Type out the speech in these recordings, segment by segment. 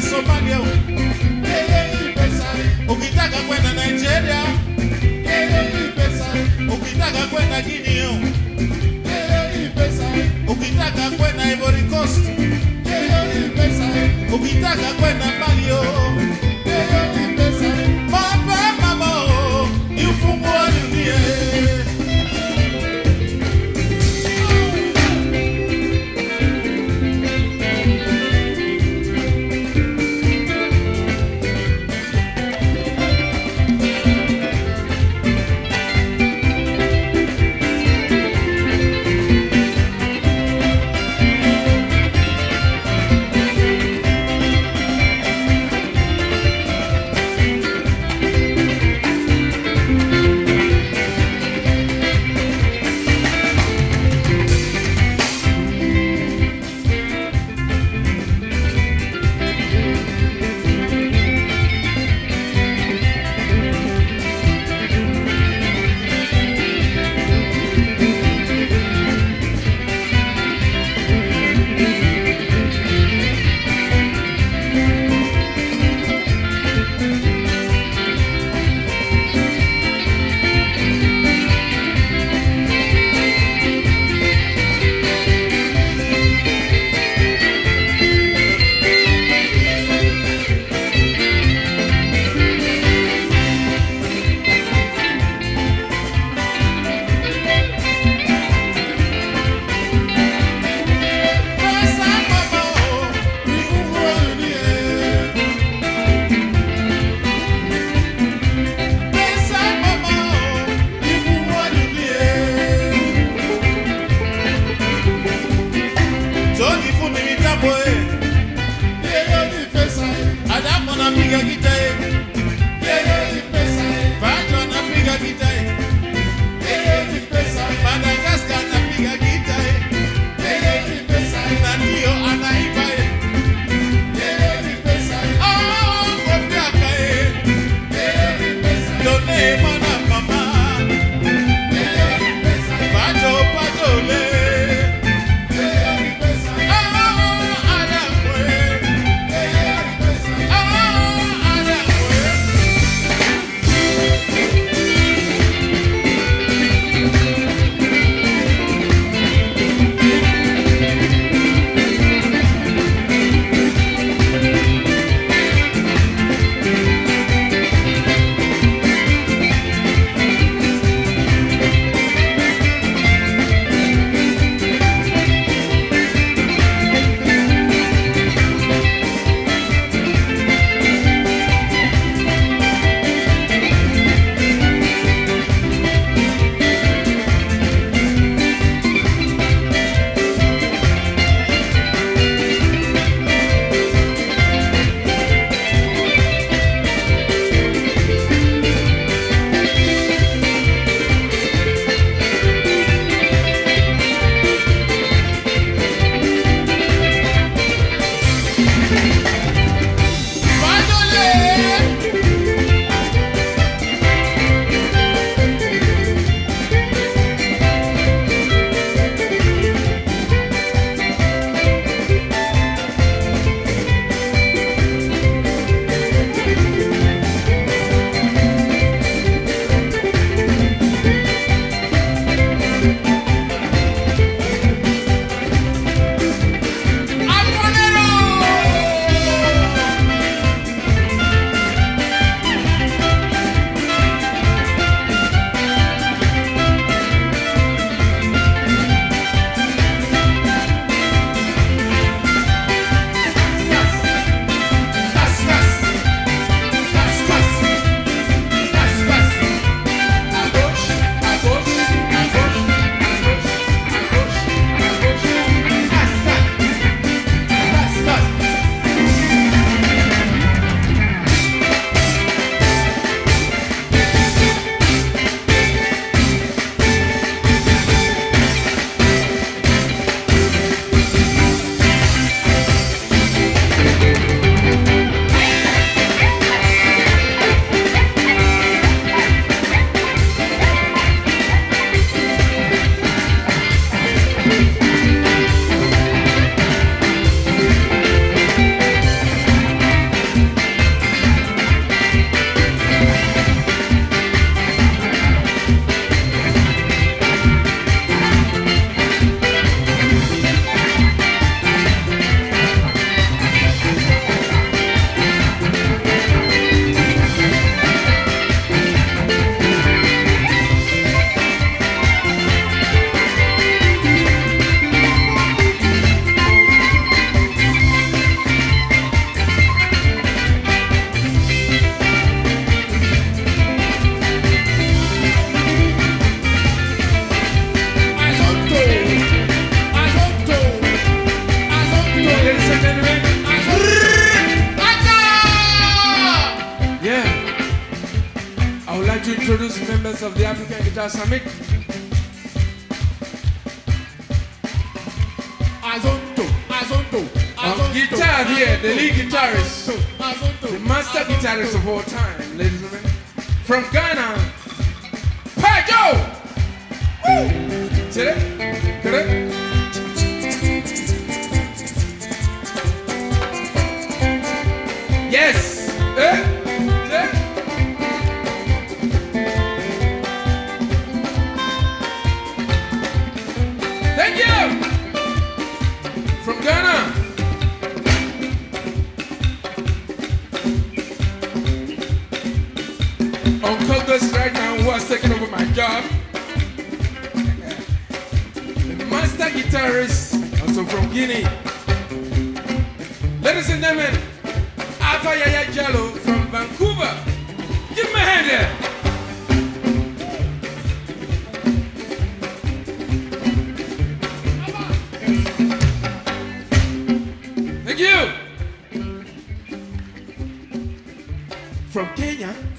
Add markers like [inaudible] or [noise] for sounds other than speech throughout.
Somalia, ukitaka kwenda Nigeria, ukitaka kwenda Guinea, ukitaka kwenda Ivory Coast, ukitaka kwenda Mali, guitar here, the lead guitarist, the master guitarist of all time, ladies and gentlemen. From Ghana, Pa Joe! Woo! See that? Yes!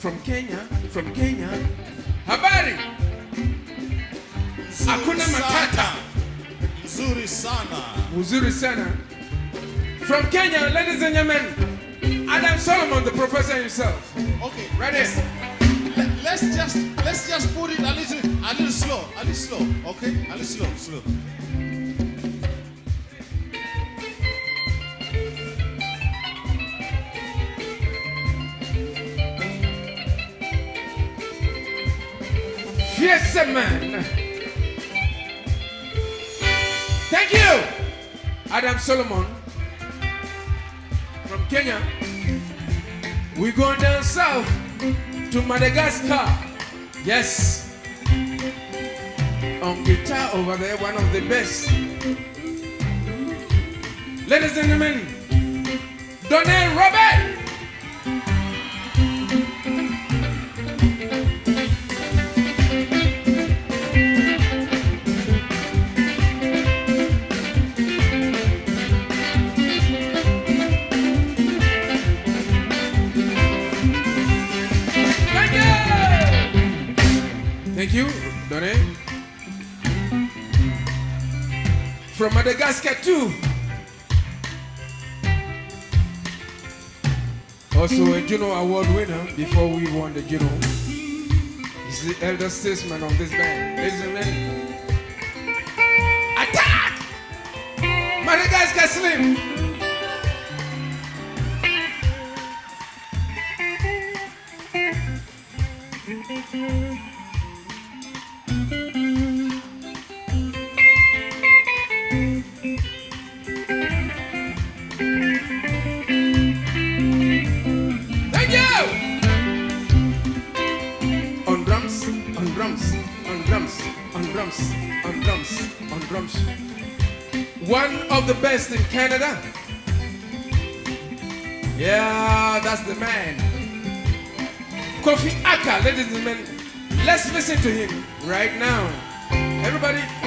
From Kenya, from Kenya. Habari. Hakuna Matata. Nzuri sana. Muzuri sana. From Kenya, ladies and gentlemen, Adam Solomon, the professor himself. Okay. Right here. Let, let's just let's just put it a little a little slow, a little slow, okay? A little slow, slow. Man. Thank you, Adam Solomon from Kenya. We're going down south to Madagascar. Yes. On guitar over there, one of the best. Ladies and gentlemen, Donné Robert. Thank you, Donne. From Madagascar too. Also a Juno Award winner before we won the Juno. He's the elder statesman of this band. Ladies and gentlemen. Attack! Madagascar Slim! One of the best in Canada. Yeah, that's the man. Kofi Ackah, ladies and gentlemen. Let's listen to him right now. Everybody.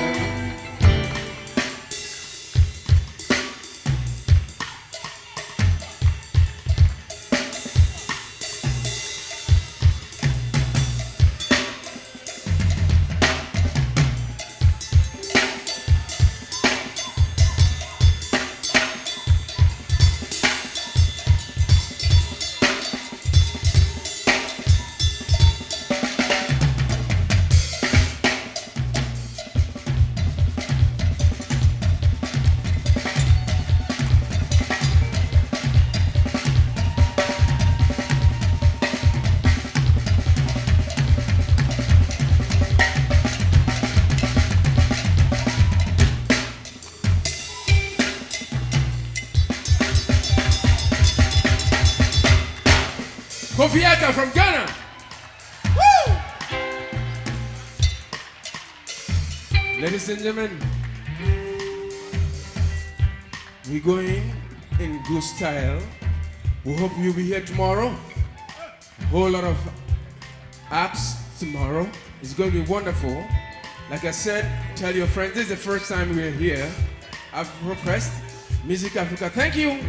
Kofi from Ghana. Woo! Ladies and gentlemen, we're going in good style. We hope you'll be here tomorrow. A whole lot of acts tomorrow. It's going to be wonderful. Like I said, tell your friends, this is the first time we're here. AfroFest, Music Africa. Thank you.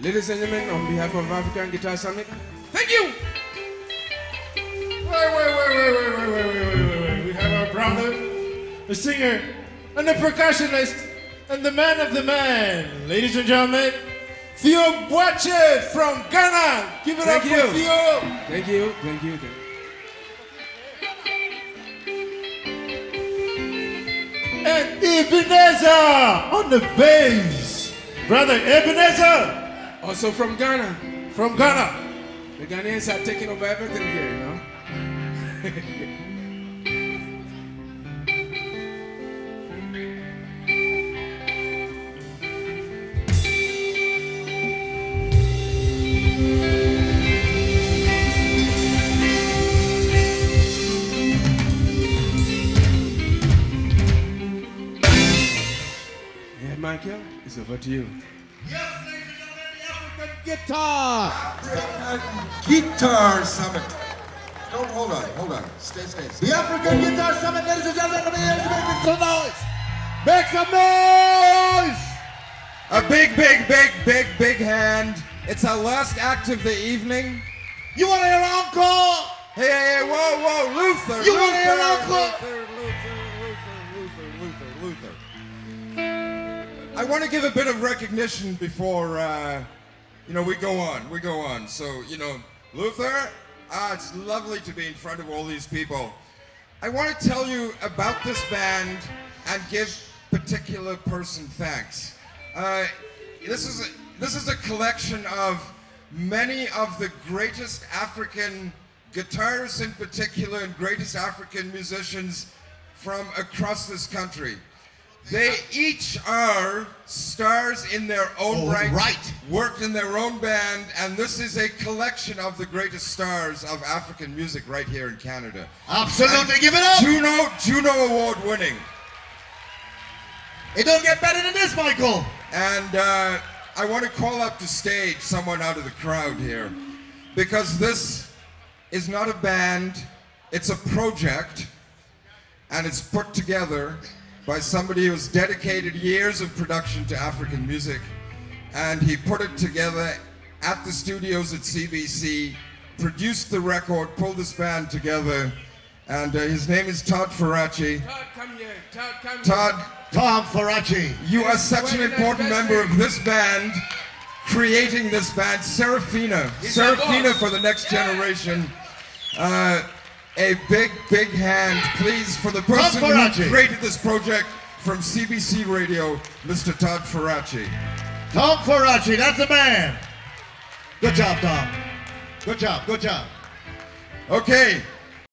Ladies and gentlemen, on behalf of African Guitar Summit, thank you. Wait, wait, wait, wait, wait, wait, wait, wait, wait, wait. We have our brother, the singer, and the percussionist, and the man of the man. Ladies and gentlemen, Theo Boache from Ghana. Give it Thank up you. for Theo. Thank you, thank you. Thank you. And Ebenezer on the bass. Brother Ebenezer Also from Ghana. from Ghana. The Ghanaians are taking over everything here, you know. [laughs] Yeah, Michael, it's over to you. Guitar. Guitar Summit. Don't hold on, hold on. Stay, stay, stay. The African Guitar Summit, ladies and gentlemen, hear make some noise. Make some noise. A big, big, big, big, big hand. It's our last act of the evening. You want to hear Uncle? Hey, hey, hey, whoa, whoa, Luther. You wanna hear Uncle? Luther, Luther, Luther, Luther, Luther, Luther. I want to give a bit of recognition before, uh, you know, we go on. We go on. So, you know, Luther, ah, it's lovely to be in front of all these people. I want to tell you about this band and give particular person thanks. Uh, this is a, this is a collection of many of the greatest African guitarists in particular and greatest African musicians from across this country. They each are stars in their own Oh, right, right. worked in their own band, and this is a collection of the greatest stars of African music right here in Canada. Absolutely, give it up. Juno, Juno Award winning. It don't get better than this, Michael. And uh, I want to call up to stage someone out of the crowd here because this is not a band, it's a project, and it's put together by somebody who's dedicated years of production to African music. And he put it together at the studios at CBC, produced the record, pulled this band together, and uh, his name is Todd Faraci. Todd, come here. Todd, come here. Todd, Tom Faraci. you are such an important member of this band, creating this band, Serafina. He's our Serafina for the next Yeah. generation. Uh, a big, big hand, please, for the person who created this project from CBC Radio, Mr. Todd Faraci. Tom Faraci, that's the man. Good job, Tom. Good job, good job. Okay,